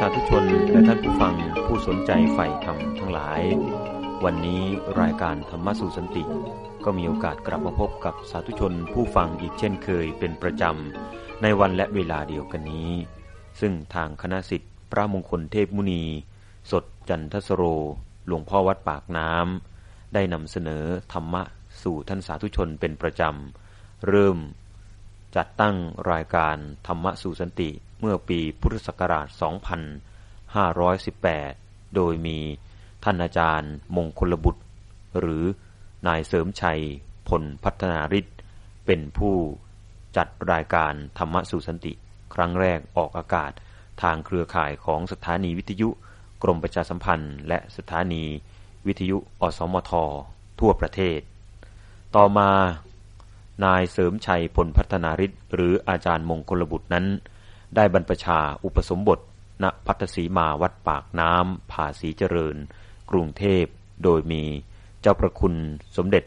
ท่าธุชนและท่านผู้ฟังผู้สนใจใฝ่ธรรมทั้งหลาย วันนี้รายการธรรมสุสันติ ก็มีโอกาสกลับมาพบกับสาธุชนผู้ฟังอีกเช่นเคยเป็นประจำ ในวันและเวลาเดียวกันนี้ ซึ่งทางคณะสิทธิ์พระมงคลเทพมุนี สดจันทสโร หลวงพ่อวัดปากน้ำได้นำเสนอธรรมะสู่ท่านสาธุชนเป็นประจำ เริ่มจัดตั้งรายการธรรมะสู่สันติเมื่อปีพุทธศักราช 2518 โดยมี ท่านอาจารย์ มงคลบุตร หรือนายเสริมชัย พลพัฒนาริศเป็นผู้จัดรายการธรรมสู่สันติ ครั้งแรกออกอากาศทางเครือข่ายของสถานีวิทยุ กรมประชาสัมพันธ์ และสถานีวิทยุอสมท ทั่วประเทศ ต่อมานายเสริมชัยพลพัฒนาริศหรืออาจารย์มงคลบุตรนั้น ได้บรรพชาอุปสมบทณพัทศีมาวัดปากน้ำผาสีเจริญ กรุงเทพ โดยมีเจ้าประคุณสมเด็จ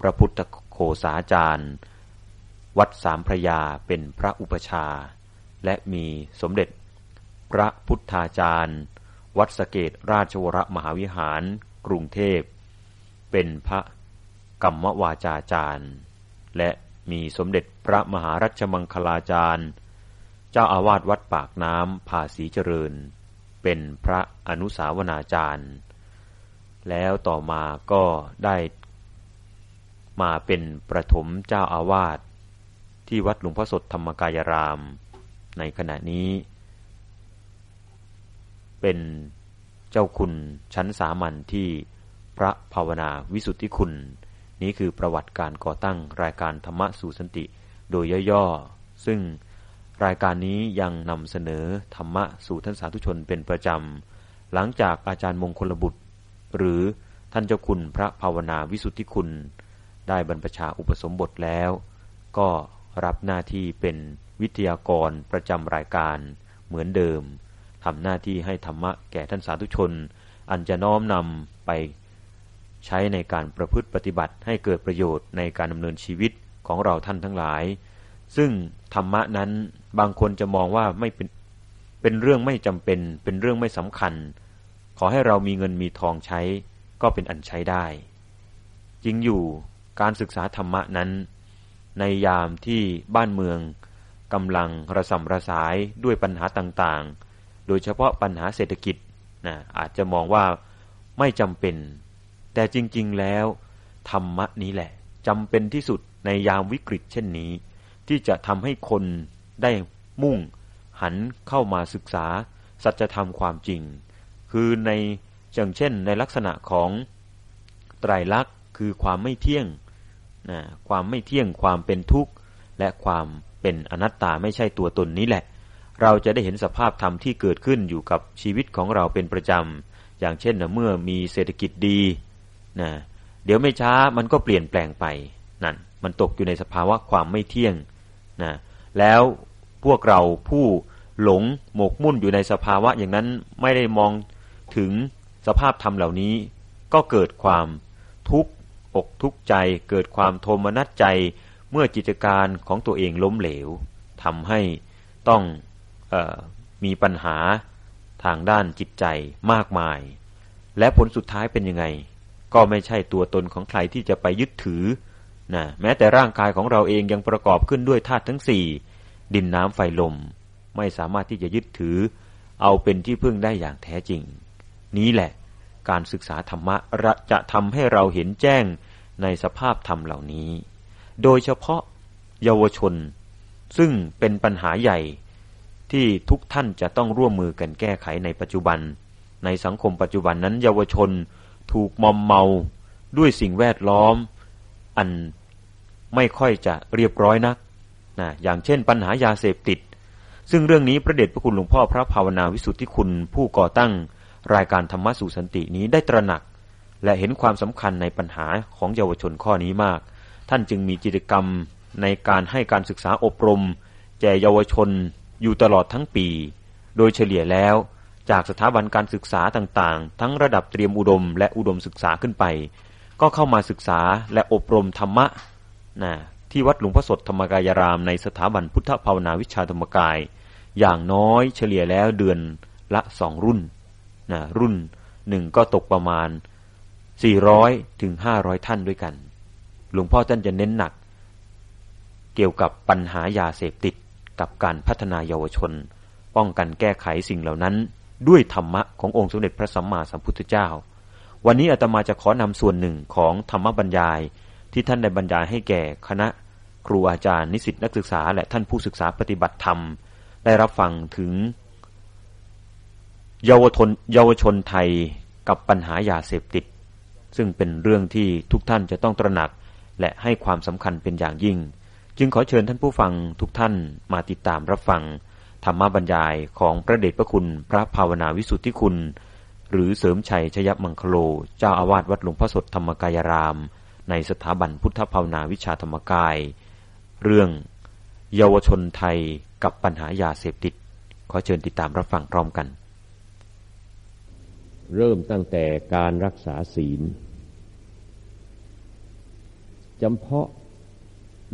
พระพุทธโคสาจารย์ วัดสามพระยาเป็นพระอุปชา และมีสมเด็จ พระพุทธาจารย์ วัดสเกตราชวรมหาวิหาร กรุงเทพ เป็นพระกรรมวาจาจารย์ และมีสมเด็จพระมหารัชมังคลาจารย์ เจ้าอาวาสวัดปากน้ำภาษีเจริญ เป็นพระอนุสาวนาจารย์ แล้วต่อมาก็ได้มาเป็นประถมเจ้าอาวาสที่วัดหลวงพ่อสดธรรมกายราม ในขณะนี้ เป็นเจ้าคุณชั้นสามัญที่พระภาวนาวิสุทธิคุณ นี้คือประวัติการก่อตั้งรายการธรรมะสู่สันติโดยย่อๆ ซึ่งรายการนี้ยังนำเสนอธรรมะสู่ท่านสาธุชนเป็นประจำ หลังจากอาจารย์มงคลบุตร หรือท่านเจ้าคุณพระภาวนาวิสุทธิคุณ ได้บรรพชาอุปสมบทแล้ว ก็รับหน้าที่เป็นวิทยากรประจำรายการเหมือนเดิมทำหน้าที่ให้ธรรมะแก่ท่านสาธุชน อันจะน้อมนำไปใช้ในการประพฤติปฏิบัติให้เกิดประโยชน์ในการดำเนินชีวิตของเราท่านทั้งหลาย ซึ่งธรรมะนั้นบางคนจะมองว่าไม่เป็นเป็นเรื่องไม่จำเป็น เป็นเรื่องไม่สำคัญ ขอให้เรามีเงินมีทองใช้ ก็เป็นอันใช้ได้ จริงอยู่การศึกษาธรรมะนั้น ในยามที่บ้านเมืองกำลังระสำระสายด้วยปัญหาต่างๆ โดยเฉพาะปัญหาเศรษฐกิจนะอาจจะมองว่าไม่จำเป็น แต่จริงๆแล้ว ธรรมะนี้แหละจำเป็นที่สุดในยามวิกฤตเช่นนี้ ที่จะทำให้คนได้มุ่งหันเข้ามาศึกษา สัจธรรมความจริง คือในอย่างเช่น ในลักษณะของไตรลักษณ์คือความไม่เที่ยงนะความไม่เที่ยงความเป็นทุกข์ และความเป็นอนัตตาไม่ใช่ตัวตนนี้แหละ เราจะได้เห็นสภาพธรรมที่เกิดขึ้นอยู่กับชีวิตของเราเป็นประจำ อย่างเช่นเมื่อมีเศรษฐกิจดีนะเดี๋ยวไม่ช้ามันก็เปลี่ยนแปลงไปนั่นมันตกอยู่ในสภาวะความไม่เที่ยงนะแล้วพวกเราผู้หลงหมกมุ่นอยู่ในสภาวะอย่างนั้นไม่ได้มอง ถึงสภาพธรรมเหล่านี้ ก็เกิดความทุกข์อกทุกข์ใจ เกิดความโทมนัสใจ เมื่อกิจการของตัวเองล้มเหลวทำให้ต้องออมีปัญหาทางด้านจิตใจมากมาย และผลสุดท้ายเป็นยังไง ก็ไม่ใช่ตัวตนของใครที่จะไปยึดถือนะแม้แต่ร่างกายของเราเองยังประกอบขึ้นด้วยธาตุทั้งสี่ดินน้ำไฟลม ไม่สามารถที่จะยึดถือ เอาเป็นที่พึ่งได้อย่างแท้จริง นี้แหละ การศึกษาธรรมะจะทำให้เราเห็นแจ้งในสภาพธรรมเหล่านี้ โดยเฉพาะเยาวชน ซึ่งเป็นปัญหาใหญ่ที่ทุกท่านจะต้องร่วมมือกันแก้ไขในปัจจุบัน ในสังคมปัจจุบันนั้น เยาวชนถูกมอมเมาด้วยสิ่งแวดล้อม อันไม่ค่อยจะเรียบร้อยนักนะอย่างเช่นปัญหายาเสพติด ซึ่งเรื่องนี้พระเดชพระคุณหลวงพ่อพระภาวนาวิสุทธิคุณผู้ก่อตั้ง รายการธรรมะสู่สันตินี้ได้ตระหนัก และเห็นความสำคัญในปัญหาของเยาวชนข้อนี้มาก ท่านจึงมีกิจกรรมในการให้การศึกษาอบรม แก่เยาวชนอยู่ตลอดทั้งปี โดยเฉลี่ยแล้วจากสถาบันการศึกษาต่างๆ ทั้งระดับเตรียมอุดม และอุดมศึกษาขึ้นไป ก็เข้ามาศึกษาและอบรมธรรมะนะที่วัดหลวงพ่อสดธรรมกายรามในสถาบันพุทธภาวนาวิชาธรรมกาย อย่างน้อยเฉลี่ยแล้วเดือนละสองรุ่น นะรุ่นหนึ่งก็ตกประมาณ 400ถึง500 ท่านด้วยกัน หลวงพ่อท่านจะเน้นหนัก เกี่ยวกับปัญหายาเสพติดกับการพัฒนาเยาวชน ป้องกันแก้ไขสิ่งเหล่านั้น ด้วยธรรมะขององค์สมเด็จพระสัมมาสัมพุทธเจ้า วันนี้อาตมาจะขอนำส่วนหนึ่งของธรรมบรรยายที่ท่านได้บรรยายให้แก่คณะครูอาจารย์นิสิตนักศึกษา และท่านผู้ศึกษาปฏิบัติธรรม ได้รับฟังถึง เยาวชนเยาวชนไทยกับปัญหายาเสพติด ซึ่งเป็นเรื่องที่ทุกท่านจะต้องตระหนัก และให้ความสำคัญเป็นอย่างยิ่ง จึงขอเชิญท่านผู้ฟังทุกท่านมาติดตามรับฟัง ธรรมบรรยายของพระเดชพระคุณพระภาวนาวิสุทธิคุณ หรือเสริมชัยชยมังคโล เจ้าอาวาสวัดหลวงพ่อสดธรรมกายราม ในสถาบันพุทธภาวนาวิชาธรรมกาย เรื่อง เยาวชนไทยกับปัญหายาเสพติด ขอเชิญติดตามรับฟังพร้อมกัน เริ่มตั้งแต่การรักษาศีลจำเพาะ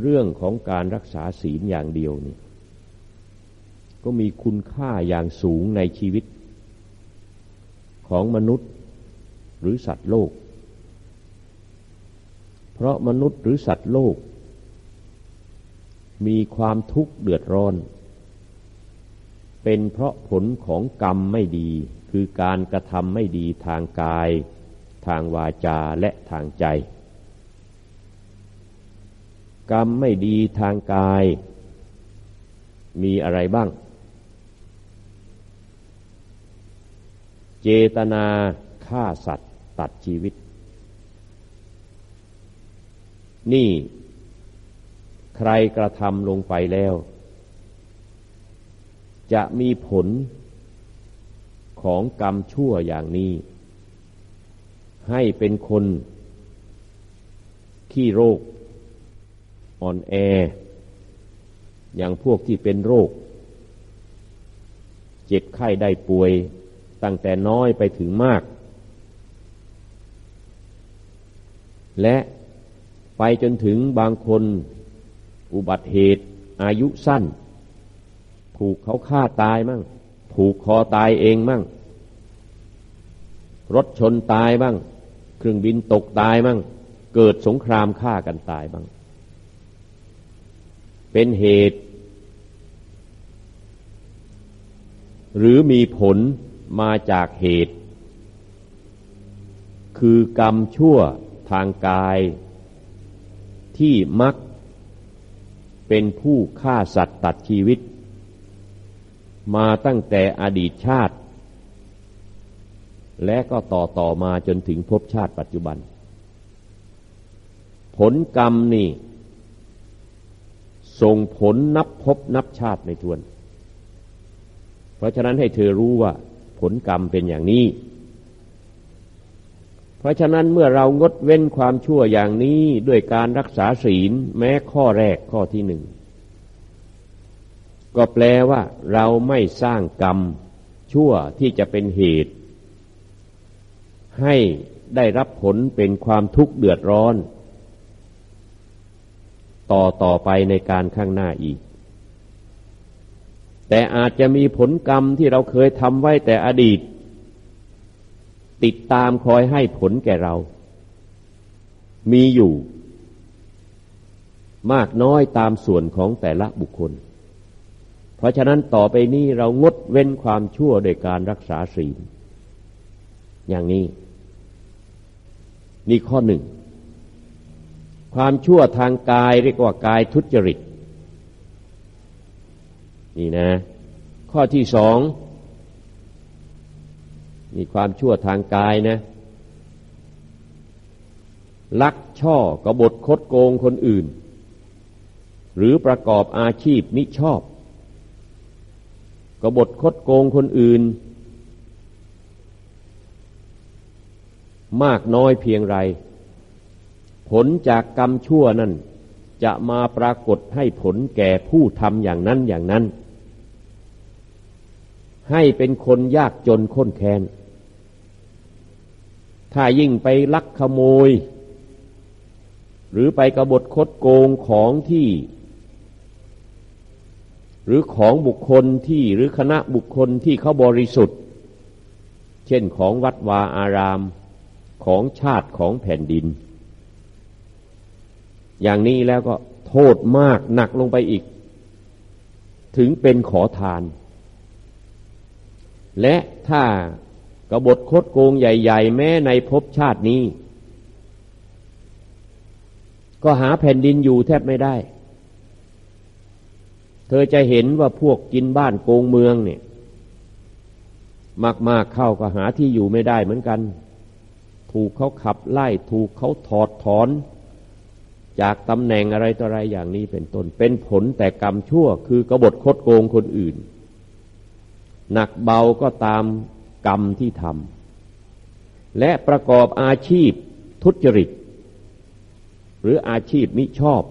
เรื่องของการรักษาศีลอย่างเดียวนี่ก็มีคุณค่าอย่างสูงในชีวิต ของมนุษย์หรือสัตว์โลก เพราะมนุษย์หรือสัตว์โลก มีความทุกข์เดือดร้อน เป็นเพราะผลของกรรมไม่ดี คือการกระทำไม่ดีทางกาย ทางวาจาและทางใจ กรรมไม่ดีทางกาย มีอะไรบ้าง เจตนาฆ่าสัตว์ตัดชีวิต นี่ใครกระทำลงไปแล้ว จะมีผล ของกรรมชั่วอย่างนี้ ให้เป็นคนขี้โรคอ่อนแอ อย่างพวกที่เป็นโรค เจ็บไข้ได้ป่วยตั้งแต่น้อยไปถึงมาก และไปจนถึงบางคนอุบัติเหตุอายุสั้น ถูกเขาฆ่าตายมั่ง ถูกคอตายเองมั่ง รถชนตายบ้าง เครื่องบินตกตายมั่งเกิดสงครามฆ่ากันตายบ้าง เป็นเหตุ หรือมีผลมาจากเหตุ คือกรรมชั่วทางกาย ที่มักเป็นผู้ฆ่าสัตว์ตัดชีวิต มาตั้งแต่อดีตชาติ และก็ต่อต่อมาจนถึงภพชาติปัจจุบัน ผลกรรมนี่ ส่งผลนับภพนับชาติในทวน เพราะฉะนั้นให้เธอรู้ว่า ผลกรรมเป็นอย่างนี้ เพราะฉะนั้นเมื่อเรางดเว้นความชั่วอย่างนี้ด้วยการรักษาศีลแม้ข้อแรกข้อที่หนึ่ง ก็แปลว่า เราไม่สร้างกรรม ชั่วที่จะเป็นเหตุ ให้ได้รับผลเป็นความทุกข์เดือดร้อน ต่อต่อไปในการข้างหน้าอีก แต่อาจจะมีผลกรรมที่เราเคยทำไว้แต่อดีต ติดตามคอยให้ผลแก่เรา มีอยู่ มากน้อยตามส่วนของแต่ละบุคคล เพราะฉะนั้นต่อไปนี้เรางดเว้นความชั่วโดยการรักษาศีล อย่างนี้ นี่ข้อหนึ่ง ความชั่วทางกายเรียกว่ากายทุจริต นี่นะ ข้อที่สองมีความชั่วทางกายนะลักช่อกบฏคดโกงคนอื่น หรือประกอบอาชีพมิชอบ กบฏคดโกงคนอื่น มากน้อยเพียงไร ผลจากกรรมชั่วนั่น จะมาปรากฏให้ผลแก่ผู้ทำอย่างนั้นอย่างนั้น ให้เป็นคนยากจนข้นแค้น ถ้ายิ่งไปลักขโมย หรือไปกบฏคดโกงของที่ หรือของบุคคลที่หรือคณะบุคคลที่เขาบริสุทธิ์ เช่นของวัดวาอารามของชาติของแผ่นดิน อย่างนี้แล้วก็โทษมากหนักลงไปอีก ถึงเป็นขอทาน และถ้ากบฏคดโกงใหญ่ ๆ แม้ในภพชาตินี้ ก็หาแผ่นดินอยู่แทบไม่ได้ เธอจะเห็นว่าพวกกินบ้านโกงเมืองเนี่ย มากๆเข้าก็หาที่อยู่ไม่ได้เหมือนกัน ถูกเขาขับไล่ถูกเขาถอดถอน จากตำแหน่งอะไรต่ออะไรอย่างนี้เป็นต้น เป็นผลแต่กรรมชั่ว คือกบฏคดโกงคนอื่น หนักเบาก็ตามกรรมที่ทำและประกอบอาชีพทุจริต หรืออาชีพมิชอบ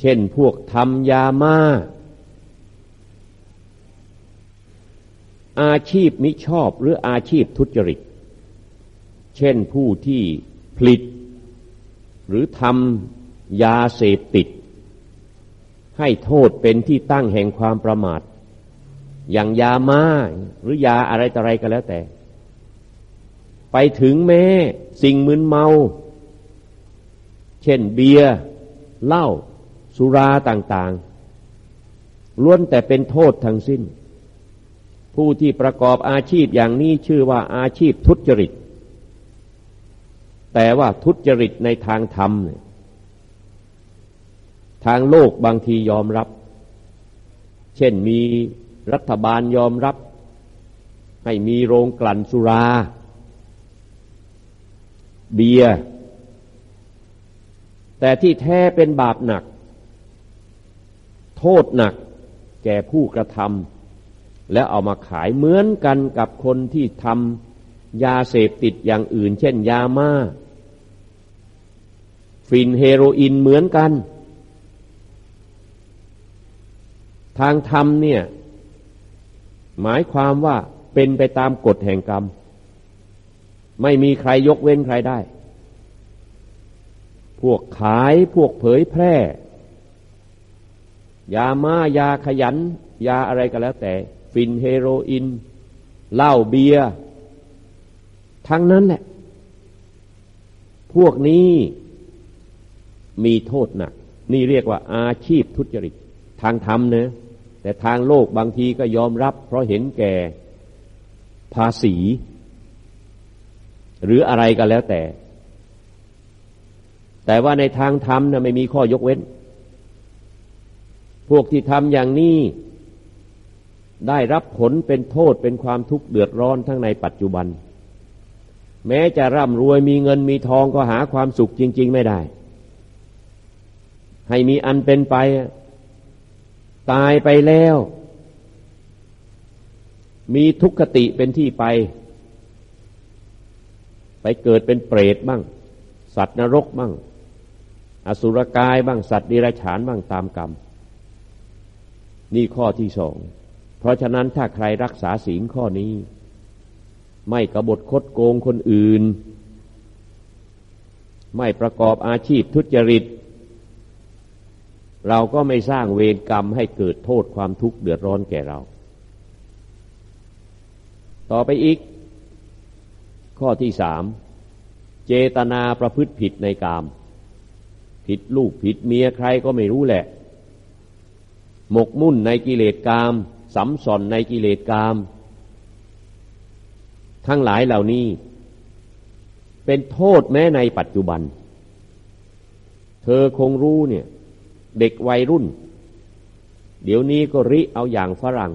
เช่นพวกทำยามาอาชีพมิชอบหรืออาชีพทุจริต เช่นผู้ที่ผลิต หรือทำยาเสพติด ให้โทษเป็นที่ตั้งแห่งความประมาท อย่างยามาหรือยาอะไรต่ออะไรก็แล้วแต่ ไปถึงแม้สิ่งมึนเมา เช่นเบียร์เหล้า สุราต่างๆ ล้วนแต่เป็นโทษทั้งสิ้น ผู้ที่ประกอบอาชีพอย่างนี้ชื่อว่าอาชีพทุจริต แต่ว่าทุจริตในทางธรรม ทางโลกบางทียอมรับ เช่นมีรัฐบาลยอมรับ ให้มีโรงกลั่นสุรา เบียร์แต่ที่แท้เป็นบาปหนัก โทษหนักแก่ผู้กระทำแล้วเอามาขายเหมือนกันกับคนที่ทำยาเสพติดอย่างอื่น เช่นยามาฟินเฮโรอีนเหมือนกัน ทางธรรมเนี่ย หมายความว่าเป็นไปตามกฎแห่งกรรม ไม่มีใครยกเว้นใครได้ พวกขายพวกเผยแพร่ ยามายาขยัน ยาอะไรก็แล้วแต่ฟินเฮโรอีนเหล้าเบียร์ทั้งนั้นแหละ พวกนี้มีโทษหนัก นี่เรียกว่าอาชีพทุจริต ทางธรรมเนะแต่ทางโลกบางทีก็ยอมรับ เพราะเห็นแก่ภาษี หรืออะไรก็แล้วแต่ แต่ว่าในทางธรรมนะไม่มีข้อยกเว้น พวกที่ทำอย่างนี้ได้รับผลเป็นโทษเป็นความทุกข์เดือดร้อนทั้งในปัจจุบัน แม้จะร่ำรวยมีเงินมีทองก็หาความสุขจริง ๆ ไม่ได้ ให้มีอันเป็นไป ตายไปแล้ว มีทุกขติเป็นที่ไป ไปเกิดเป็นเปรตบ้าง สัตว์นรกบ้าง อสุรกายบ้างสัตว์ดิรัจฉานบ้างตามกรรม นี่ข้อที่สอง เพราะฉะนั้นถ้าใครรักษาศีลข้อนี้ ไม่กบฏคดโกงคนอื่น ไม่ประกอบอาชีพทุจริต เราก็ไม่สร้างเวรกรรมให้เกิดโทษความทุกข์เดือดร้อนแก่เรา ต่อไปอีก ข้อที่สาม เจตนาประพฤติผิดในกาม ผิดลูกผิดเมียใครก็ไม่รู้แหละ หมกมุ่นในกิเลสกามสัมสอนในกิเลสกาม ทั้งหลายเหล่านี้ เป็นโทษแม้ในปัจจุบัน เธอคงรู้เนี่ย เด็กวัยรุ่น เดี๋ยวนี้ก็ริเอาอย่างฝรั่ง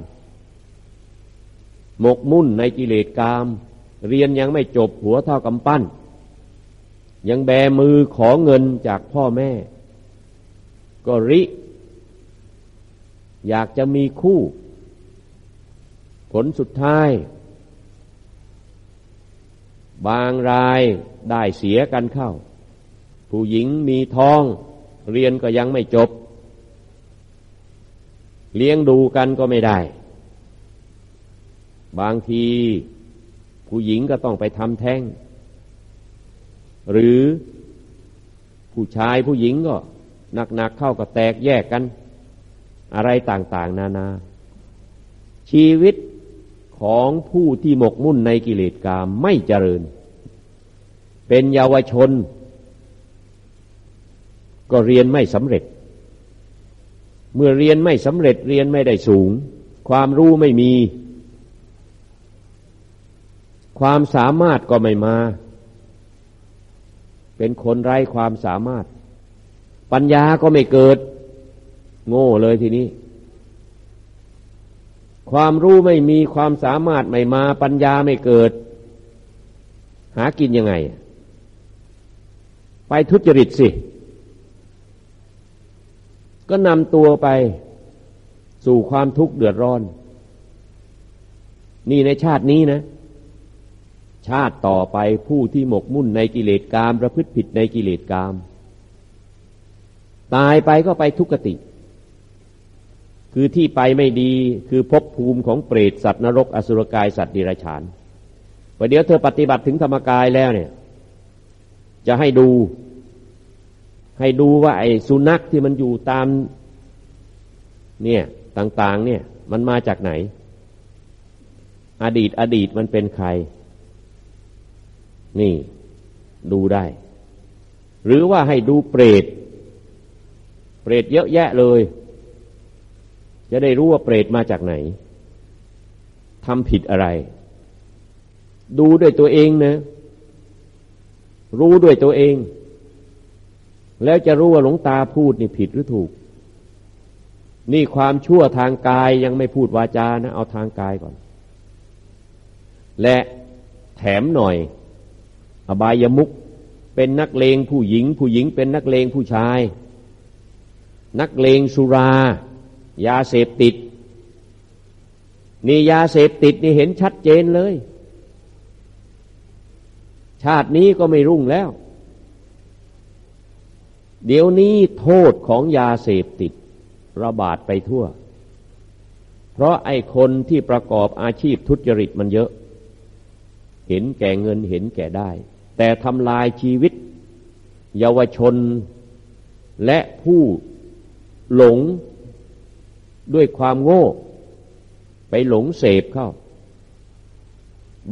หมกมุ่นในกิเลสกาม เรียนยังไม่จบหัวเท่ากำปั้น ยังแบมือขอเงินจากพ่อแม่ ก็ริ อยากจะมีคู่ ผลสุดท้าย บางรายได้เสียกันเข้า ผู้หญิงมีท้อง เรียนก็ยังไม่จบ เลี้ยงดูกันก็ไม่ได้ บางที ผู้หญิงก็ต้องไปทำแท้ง หรือผู้ชายผู้หญิงก็หนักๆเข้าก็แตกแยกกัน อะไรต่างๆ นานา ชีวิตของผู้ที่หมกมุ่นในกิเลสกามไม่เจริญ เป็นเยาวชน ก็เรียนไม่สำเร็จ เมื่อเรียนไม่สำเร็จเรียนไม่ได้สูง ความรู้ไม่มี ความสามารถก็ไม่มา เป็นคนไร้ความสามารถ ปัญญาก็ไม่เกิด โง่เลยทีนี้ ความรู้ไม่มีความสามารถไม่มาปัญญาไม่เกิด หากินยังไง ไปทุจริตสิ ก็นำตัวไปสู่ความทุกข์เดือดร้อน นี่ในชาตินี้นะชาติต่อไปผู้ที่หมกมุ่นในกิเลสกามประพฤติผิดในกิเลสกาม ตายไปก็ไปทุกขติ คือที่ไปไม่ดีคือภพภูมิของเปรตสัตว์นรก อสุรกายสัตว์ดิรัจฉานประเดี๋ยวเธอปฏิบัติถึงธรรมกายแล้วเนี่ย จะให้ดู ให้ดูว่าไอ้สุนัขที่มันอยู่ตาม เนี่ยต่าง ๆ เนี่ย มันมาจากไหน อดีตอดีตมันเป็นใคร นี่ดูได้ หรือว่าให้ดูเปรต เปรตเยอะแยะเลย จะได้รู้ว่าเปรตมาจากไหนทำผิดอะไร ดูด้วยตัวเองนะ รู้ด้วยตัวเอง แล้วจะรู้ว่าหลวงตาพูดนี่ผิดหรือถูก นี่ความชั่วทางกายยังไม่พูดวาจานะ เอาทางกายก่อน และแถมหน่อย อบายมุกเป็นนักเลงผู้หญิง ผู้หญิงเป็นนักเลงผู้ชาย นักเลงสุรา ยาเสพติด นี่ยาเสพติดนี่เห็นชัดเจนเลย ชาตินี้ก็ไม่รุ่งแล้ว เดี๋ยวนี้โทษของยาเสพติดระบาดไปทั่ว เพราะไอ้คนที่ประกอบอาชีพทุจริตมันเยอะ เห็นแก่เงินเห็นแก่ได้ แต่ทำลายชีวิต เยาวชนและผู้หลง ด้วยความโง่ ไปหลงเสพเข้า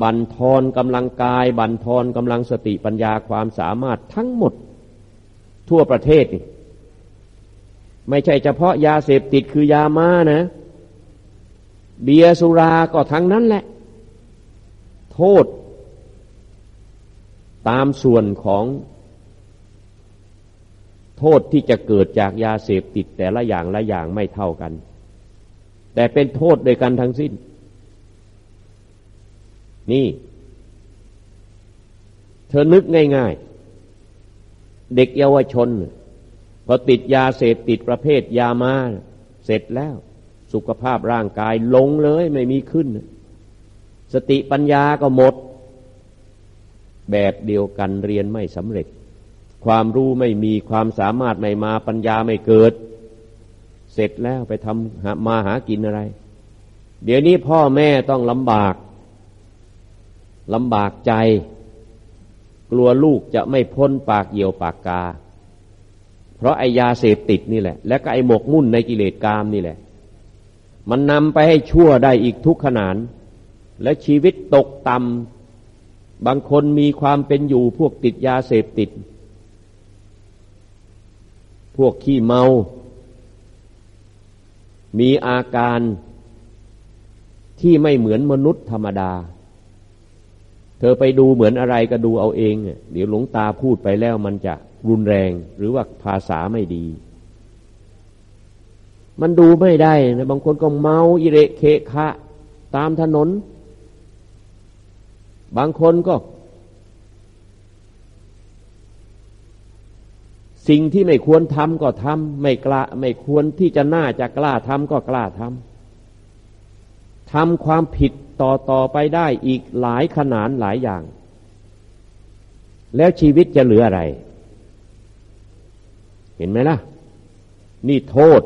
บันทอนกำลังกาย บันทอนกำลังสติปัญญาความสามารถทั้งหมด ทั่วประเทศนี่ไม่ใช่เฉพาะยาเสพติดคือยามานะ เบียสุราก็ทั้งนั้นแหละ โทษ ตามส่วนของโทษที่จะเกิดจากยาเสพติดแต่ละอย่างละอย่างไม่เท่ากัน แต่เป็นโทษโดยกันทั้งสิ้น นี่ เธอนึกง่าย ๆ เด็กเยาวชนพอติดยาเสพติดประเภทยามาเสร็จแล้ว สุขภาพร่างกายลงเลยไม่มีขึ้น สติปัญญาก็หมด แบบเดียวกันเรียนไม่สำเร็จ ความรู้ไม่มีความสามารถไม่มาปัญญาไม่เกิด เสร็จแล้วไปทำมาหากินอะไร เดี๋ยวนี้พ่อแม่ต้องลำบากลำบากใจ กลัวลูกจะไม่พ้นปากเหี่ยวปากกา เพราะไอยาเสพติดนี่แหละ และก็ไอหมกมุ่นในกิเลสกามนี่แหละ มันนำไปให้ชั่วได้อีกทุกขนาน และชีวิตตกต่ำบางคนมีความเป็นอยู่พวกติดยาเสพติด พวกขี้เมา มีอาการที่ไม่เหมือนมนุษย์ธรรมดา เธอไปดูเหมือนอะไรก็ดูเอาเอง เดี๋ยวหลวงตาพูดไปแล้วมันจะรุนแรงหรือว่าภาษาไม่ดี มันดูไม่ได้นะบางคนก็เมาอิเระเคคะ ตามถนน บางคนก็ สิ่งที่ไม่ควรทำก็ทำไม่กล้าไม่ควรที่จะน่าจะกล้าทำก็กล้าทำทำความผิดต่อต่อไปได้อีกหลายขนาดหลายอย่าง แล้วชีวิตจะเหลืออะไร เห็นไหมล่ะ นี่โทษ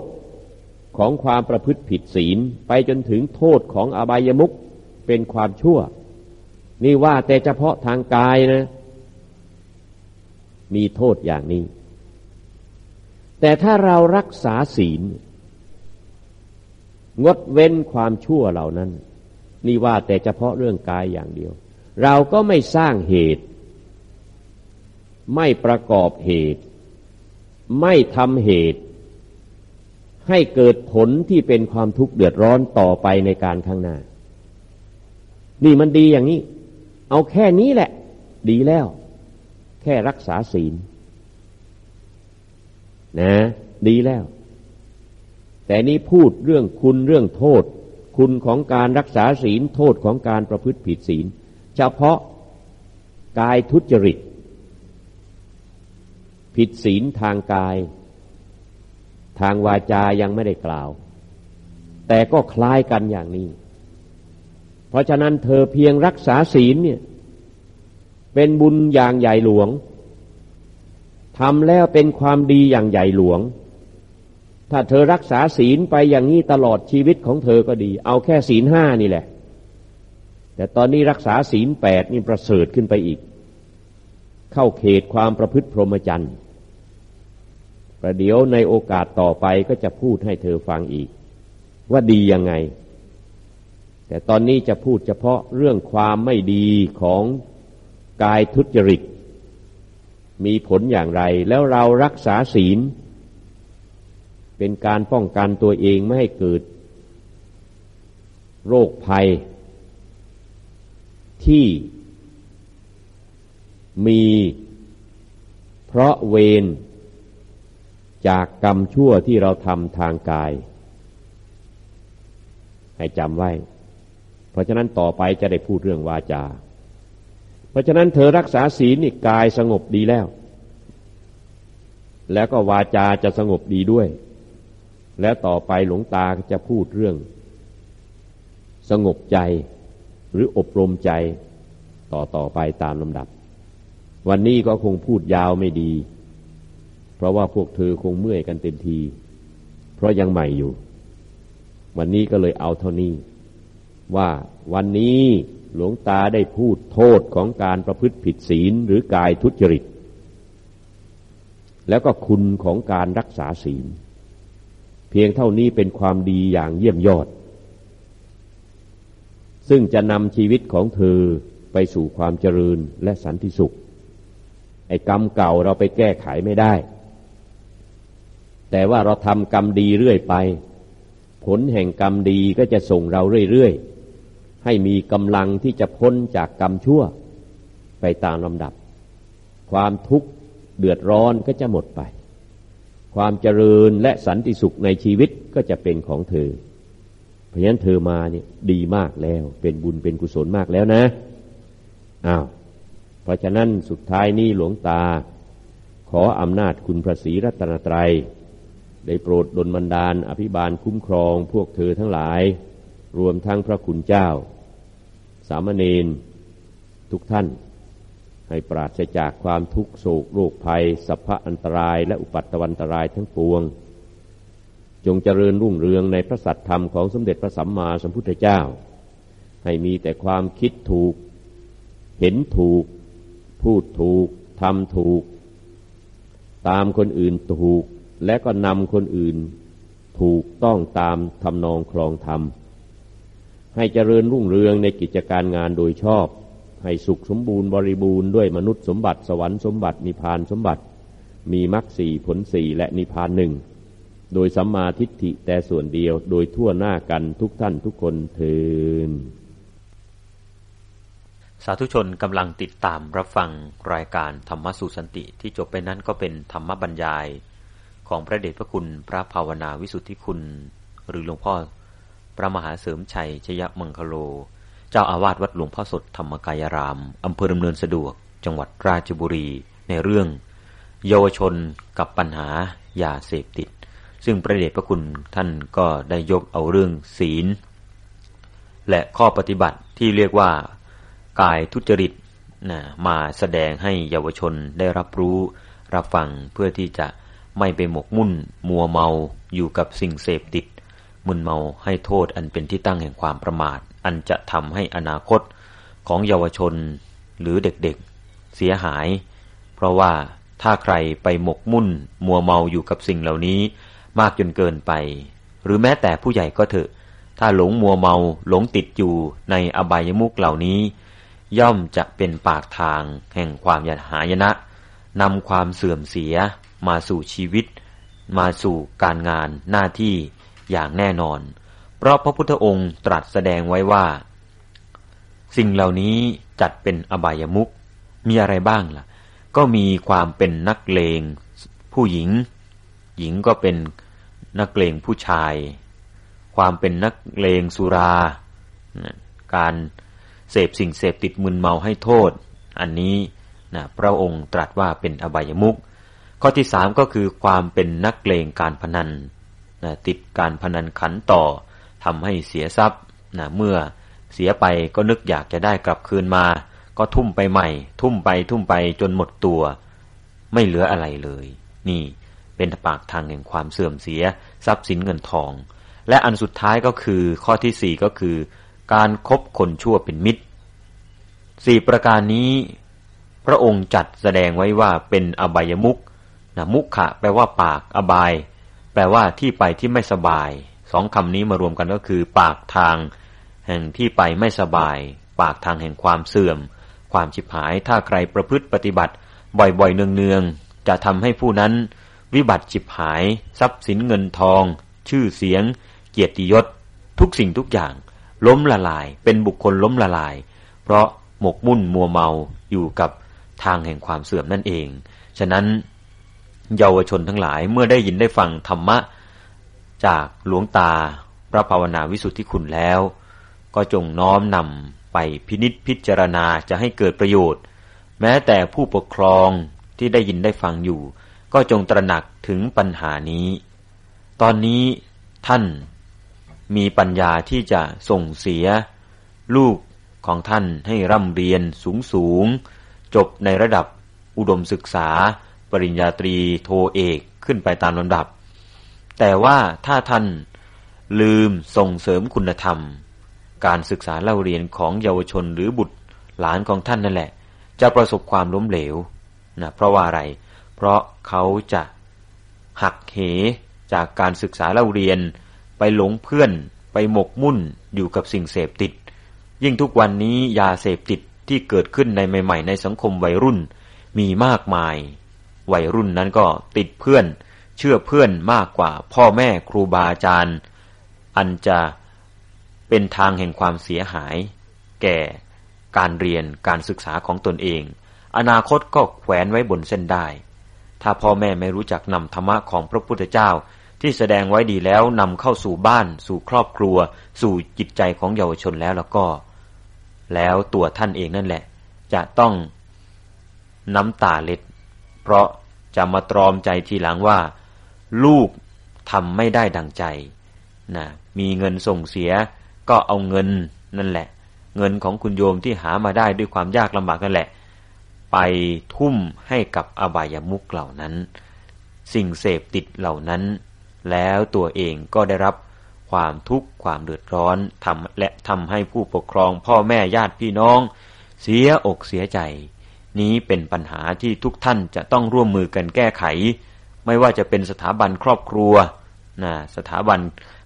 ของความประพฤติผิดศีลไปจนถึงโทษของอบายมุขเป็นความชั่ว นี่ว่าแต่เฉพาะทางกายนะ มีโทษอย่างนี้ แต่ถ้าเรารักษาศีล งดเว้นความชั่วเหล่านั้น นี่ว่าแต่เฉพาะเรื่องกายอย่างเดียว เราก็ไม่สร้างเหตุ ไม่ประกอบเหตุ ไม่ทำเหตุ ให้เกิดผลที่เป็นความทุกข์เดือดร้อนต่อไปในการข้างหน้า นี่มันดีอย่างนี้ เอาแค่นี้แหละ ดีแล้ว แค่รักษาศีล นะ ดีแล้ว แต่นี้พูดเรื่องคุณเรื่องโทษ คุณของการรักษาศีลโทษของการประพฤติผิดศีล เฉพาะกายทุจริต ผิดศีลทางกาย ทางวาจายังไม่ได้กล่าว แต่ก็คล้ายกันอย่างนี้ เพราะฉะนั้นเธอเพียงรักษาศีลเนี่ย เป็นบุญอย่างใหญ่หลวง ทำแล้วเป็นความดีอย่างใหญ่หลวง ถ้าเธอรักษาศีลไปอย่างนี้ตลอดชีวิตของเธอก็ดี เอาแค่ศีลห้านี่แหละ แต่ตอนนี้รักษาศีลแปดนี่ประเสริฐขึ้นไปอีก เข้าเขตความประพฤติพรหมจรรย์ประเดี๋ยวในโอกาสต่อไปก็จะพูดให้เธอฟังอีก ว่าดียังไง แต่ตอนนี้จะพูดเฉพาะเรื่องความไม่ดีของกายทุจริต มีผลอย่างไร แล้วเรารักษาศีล เป็นการป้องกันตัวเองไม่ให้เกิด โรคภัย ที่มีเพราะเวรจากกรรมชั่วที่เราทำทางกาย ให้จำไว้ เพราะฉะนั้นต่อไปจะได้พูดเรื่องวาจา ราะฉะนั้นเธอรักษาศีลนี่กายสงบดีแล้ว แล้วก็วาจาจะสงบดีด้วย แล้วต่อไปหลวงตาจะพูดเรื่อง สงบใจหรืออบรมใจต่อต่อไปตามลำดับ วันนี้ก็คงพูดยาวไม่ดี เพราะว่าพวกเธอคงเมื่อยกันเต็มที เพราะยังใหม่อยู่ วันนี้ก็เลยเอาเท่านี้ ว่าวันนี้ หลวงตาได้พูดโทษของการประพฤติผิดศีลหรือกายทุจริต แล้วก็คุณของการรักษาศีล เพียงเท่านี้เป็นความดีอย่างเยี่ยมยอด ซึ่งจะนำชีวิตของเธอไปสู่ความเจริญและสันติสุข ไอ้กรรมเก่าเราไปแก้ไขไม่ได้ แต่ว่าเราทำกรรมดีเรื่อยไป ผลแห่งกรรมดีก็จะส่งเราเรื่อยๆ ให้มีกำลังที่จะพ้นจากกรรมชั่ว ไปตามลำดับ ความทุกข์เดือดร้อนก็จะหมดไป ความเจริญและสันติสุขในชีวิตก็จะเป็นของเธอ เพราะฉะนั้นเธอมาเนี่ยดีมากแล้ว เป็นบุญเป็นกุศลมากแล้วนะอ้าวเพราะฉะนั้นสุดท้ายนี้หลวงตา ขออำนาจคุณพระศรีรัตนตรัยได้โปรดดลบันดาลอภิบาลคุ้มครองพวกเธอทั้งหลาย รวมทั้งพระคุณเจ้า สามเณรทุกท่าน ให้ปราศจากความทุกโศกโรคภัย สัพพะอันตรายและอุปัตตวันตรายทั้งปวง จงเจริญรุ่งเรืองในพระสัตธรรมของสมเด็จพระสัมมาสัมพุทธเจ้า ให้มีแต่ความคิดถูก เห็นถูก พูดถูกทำถูก ตามคนอื่นถูก และก็นำคนอื่นถูกต้องตามทำนองครองธรรม ให้เจริญรุ่งเรืองในกิจการงานโดยชอบ ให้สุขสมบูรณ์บริบูรณ์ด้วยมนุษย์สมบัติสวรรค์สมบัตินิพานสมบัติ มีมรรคสี่ผลสี่และนิพพานหนึ่งโดยสัมมาทิฏฐิแต่ส่วนเดียวโดยทั่วหน้ากันทุกท่านทุกคนเทินสาธุชนกำลังติดตามรับฟังรายการธรรมสุสันติที่จบไปนั้นก็เป็นธรรมบรรยาย ของพระเดชพระคุณพระภาวนาวิสุทธิคุณ หรือหลวงพ่อ พระมหาเสริมชัยชยมังคโล เจ้าอาวาสวัดหลวงพ่อสดธรรมกายราม อำเภอดำเนินสะดวก จังหวัดราชบุรีในเรื่อง เยาวชนกับปัญหายาเสพติด ซึ่งพระเดชพระคุณท่านก็ได้ยกเอาเรื่องศีล และข้อปฏิบัติที่เรียกว่ากายทุจริตนะมาแสดงให้เยาวชนได้รับรู้รับฟังเพื่อที่จะไม่ไปหมกมุ่นมัวเมาอยู่กับสิ่งเสพติด มึนเมาให้โทษอันเป็นที่ตั้งแห่งความประมาท อันจะทำให้อนาคตของเยาวชนหรือเด็กๆ เสียหาย เพราะว่าถ้าใครไปหมกมุ่น มัวเมาอยู่กับสิ่งเหล่านี้มากจนเกินไป หรือแม้แต่ผู้ใหญ่ก็เถอะ ถ้าหลงมัวเมาหลงติดอยู่ในอบายมุกเหล่านี้ ย่อมจะเป็นปากทางแห่งความยหายนะนำความเสื่อมเสียมาสู่ชีวิต มาสู่การงานหน้าที่ อย่างแน่นอน เพราะพระพุทธองค์ตรัสแสดงไว้ว่า สิ่งเหล่านี้จัดเป็นอบายมุกมีอะไรบ้างล่ะ ก็มีความเป็นนักเลงผู้หญิง หญิงก็เป็นนักเลงผู้ชาย ความเป็นนักเลงสุรา การเสพสิ่งเสพติดมึนเมาให้โทษ อันนี้นะพระองค์ตรัสว่าเป็นอบายมุกข้อที่สามก็คือความเป็นนักเลงการพนัน ติดการพนันขันต่อทำให้เสียทรัพย์นะเมื่อเสียไปก็นึกอยากจะได้กลับคืนมา ก็ทุ่มไปใหม่ ทุ่มไปทุ่มไปจนหมดตัว ไม่เหลืออะไรเลย นี่เป็นปากทางแห่งความเสื่อมเสียทรัพย์สินเงินทอง และอันสุดท้ายก็คือข้อที่สี่ก็คือ การครบคนชั่วเป็นมิตรสี่ประการนี้พระองค์จัดแสดงไว้ว่าเป็นอบายมุกนะมุขะแปลว่าปากอบาย แปลว่าที่ไปที่ไม่สบาย สองคำนี้มารวมกันก็คือ ปากทาง แห่งที่ไปไม่สบาย ปากทางแห่งความเสื่อม ความฉิบหายถ้าใครประพฤติปฏิบัติ บ่อยๆเนืองๆจะทำให้ผู้นั้น วิบัติฉิบหาย ทรัพย์สินเงินทอง ชื่อเสียง เกียรติยศ ทุกสิ่งทุกอย่าง ล้มละลาย เป็นบุคคลล้มละลาย เพราะหมกมุ่นมัวเมาอยู่กับทางแห่งความเสื่อมนั่นเอง ฉะนั้น เยาวชนทั้งหลายเมื่อได้ยินได้ฟังธรรมะ จากหลวงตาพระภาวนาวิสุทธิคุณแล้ว ก็จงน้อมนำไปพินิษพิจารณาจะให้เกิดประโยชน์ แม้แต่ผู้ปกครองที่ได้ยินได้ฟังอยู่ ก็จงตระหนักถึงปัญหานี้ ตอนนี้ท่านมีปัญญาที่จะส่งเสีย ลูกของท่านให้ร่ำเรียนสูงสูง จบในระดับอุดมศึกษา ปริญญาตรีโทเอกขึ้นไปตามลำดับ แต่ว่าถ้าท่านลืมส่งเสริมคุณธรรม การศึกษาเล่าเรียนของเยาวชนหรือบุตรหลานของท่านนั่นแหละ จะประสบความล้มเหลวนะเพราะว่าอะไร เพราะเขาจะหักเหจากการศึกษาเล่าเรียน ไปหลงเพื่อนไปหมกมุ่นอยู่กับสิ่งเสพติด ยิ่งทุกวันนี้ยาเสพติดที่เกิดขึ้นในใหม่ ๆ ในสังคมวัยรุ่นมีมากมาย วัยรุ่นนั้นก็ติดเพื่อน เชื่อเพื่อนมากกว่าพ่อแม่ครูบาอาจารย์ อันจะเป็นทางแห่งความเสียหาย แก่การเรียนการศึกษาของตนเอง อนาคตก็แขวนไว้บนเส้นได้ ถ้าพ่อแม่ไม่รู้จักนำธรรมะของพระพุทธเจ้า ที่แสดงไว้ดีแล้วนำเข้าสู่บ้าน สู่ครอบครัว สู่จิตใจของเยาวชนแล้วแล้วก็ แล้วตัวท่านเองนั่นแหละ จะต้องน้ำตาเล็ด เพราะจะมาตรอมใจทีหลังว่า ลูกทำไม่ได้ดังใจนะมีเงินส่งเสียก็เอาเงินนั่นแหละ เงินของคุณโยมที่หามาได้ด้วยความยากลำบากนั่นแหละ ไปทุ่มให้กับอบายามุกเหล่านั้น สิ่งเสพติดเหล่านั้น แล้วตัวเองก็ได้รับความทุกข์ความเดือดร้อนทำและทำให้ผู้ปกครองพ่อแม่ญาติพี่น้อง เสียอกเสียใจ นี้เป็นปัญหาที่ทุกท่านจะต้องร่วมมือกันแก้ไข ไม่ว่าจะเป็นสถาบันครอบครัวนะสถาบัน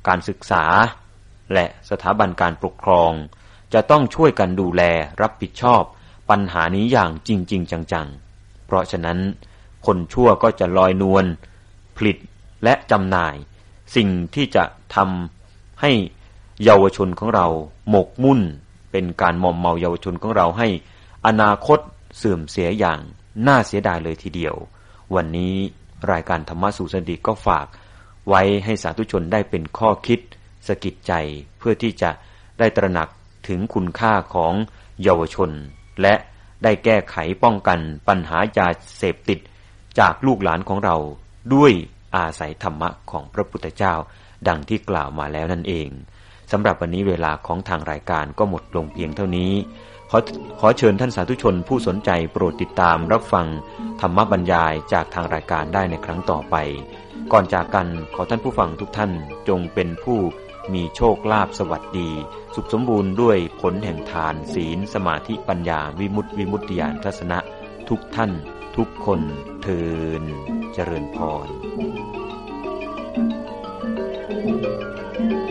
การศึกษา และสถาบันการปกครอง จะต้องช่วยกันดูแลรับผิดชอบ ปัญหานี้อย่างจริงๆจังๆ เพราะฉะนั้น คนชั่วก็จะลอยนวลผลิตและจำหน่าย สิ่งที่จะทำให้เยาวชนของเราหมกมุ่น เป็นการมอมเมาเยาวชนของเราให้ อนาคต เสื่อมเสียอย่างน่าเสียดายเลยทีเดียว วันนี้รายการธรรมะสู่สันติก็ฝาก ไว้ให้สาธุชนได้เป็นข้อคิดสกิดใจเพื่อที่จะได้ตระหนักถึงคุณค่าของเยาวชน และได้แก้ไขป้องกันปัญหายาเสพติดจากลูกหลานของเราด้วยอาศัยธรรมะของพระพุทธเจ้า ดังที่กล่าวมาแล้วนั่นเองสำหรับวันนี้เวลาของทางรายการก็หมดลงเพียงเท่านี้ ขอขอเชิญท่านสาธุชนผู้สนใจโปรดติดตามรับฟังธรรมบรรยายจากทางรายการได้ในครั้งต่อไป ก่อนจากกันขอท่านผู้ฟังทุกท่านจงเป็นผู้มีโชคลาภสวัสดี สุขสมบูรณ์ด้วยผลแห่งทานศีล สมาธิปัญญาวิมุตติวิมุตติญาณทัศนะ ทุกท่าน ทุกคนเทินเจริญพร Thank you.